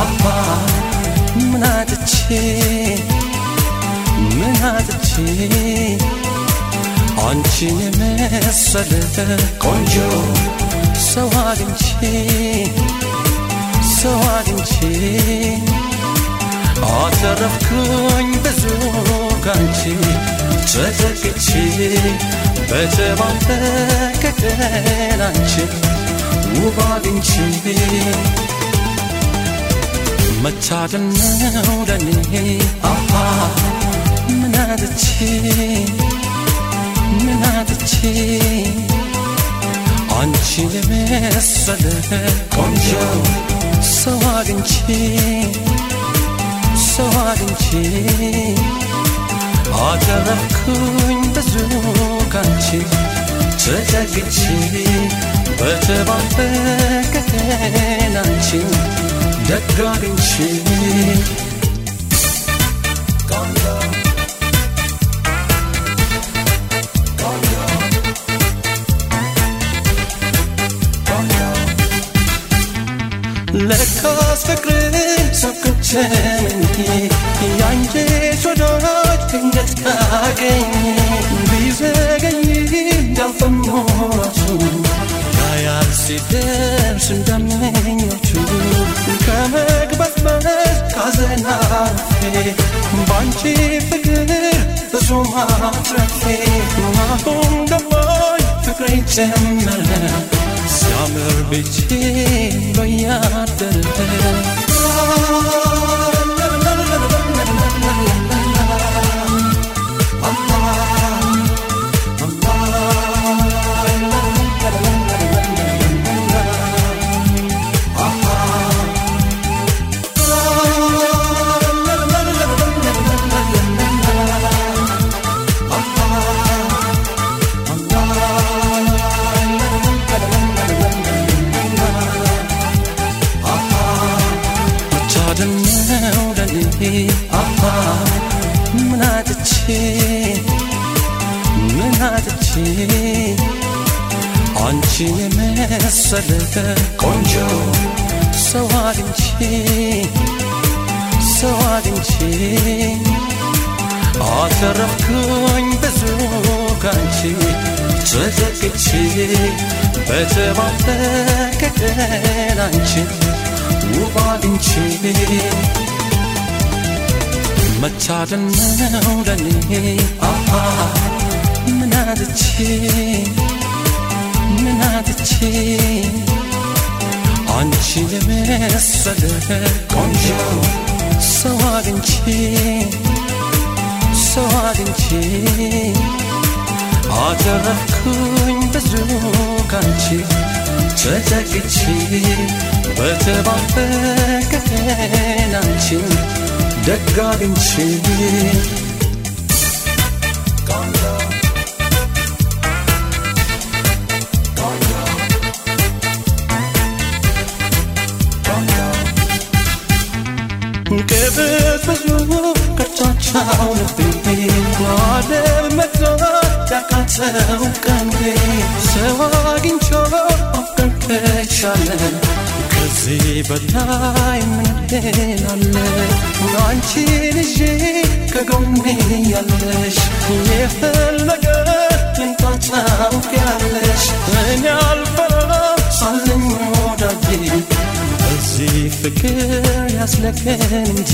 አባ ምን አጥቼ ምን አጥቼ አንቺን የመሰለ ቆንጆ ሰው አግኝቼ ሰው አግኝቼ አተረፍኩኝ ብዙ ካንቺ ተዘግቼ በተባረከ ቀን አንቺን ውብ አግኝቼ መታደል ነው ለኔ አሃ ምን አጥቼ ምን አጥቼ አንቺን የመሰለ ቆንጆ ሰው አግኝቼ ሰው አግኝቼ አተረፍኩኝ ብዙ ካንቺ ተጠግቼ da dragin shit Ganga. Ganga. Ganga Lekas fikrin sakın çengi Yancı sorar cennet kageni Bize geyin dalfam olsun. Dayar sider sündemen ባንቺ ፍቅር ብዙ ማትረፌ አሁን ገባኝ ፍቅሬ ጀመረ ሲያምር ቤቴ በያደረ ለኔ አሃ ምን አጥቼ ምን አጥቼ አንቺን የመሰለ ቆንጆ ሰው አግኝቼ ሰው አግኝቼ አተረፍኩኝ ብዙ ካንቺ ተዘግቼ በተባረከ ቀን አንቺን ውብ አግኝቼ መታደል ነው ለኔ አሃ ምን አጥቼ ምን አጥቼ አንቺን የመሰለ ቆንጆ ሰው አግኝቼ ሰው አግኝቼ አተረፍኩኝ ብዙ ካንቺ ተጠግቼ በተባረከ ቀን አንቺን దగ్గరించింది Sen ağın kandı, sen ağın çoğu, o kandı çalın ከዚህ በላይ ምንድን አለ አንቺን ይዤ ከጎኔ ያለሽ የፈለገ ይምጣ ጫውቅ ያለሽ እኔ አልፈራ ሳለኝ ወዳጄ በዚህ ፍቅር ያስለቀን እንጂ